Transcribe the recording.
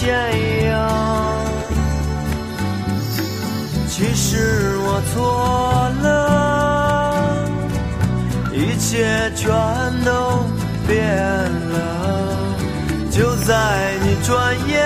煎熬其实我错了一切全都变了就在你转眼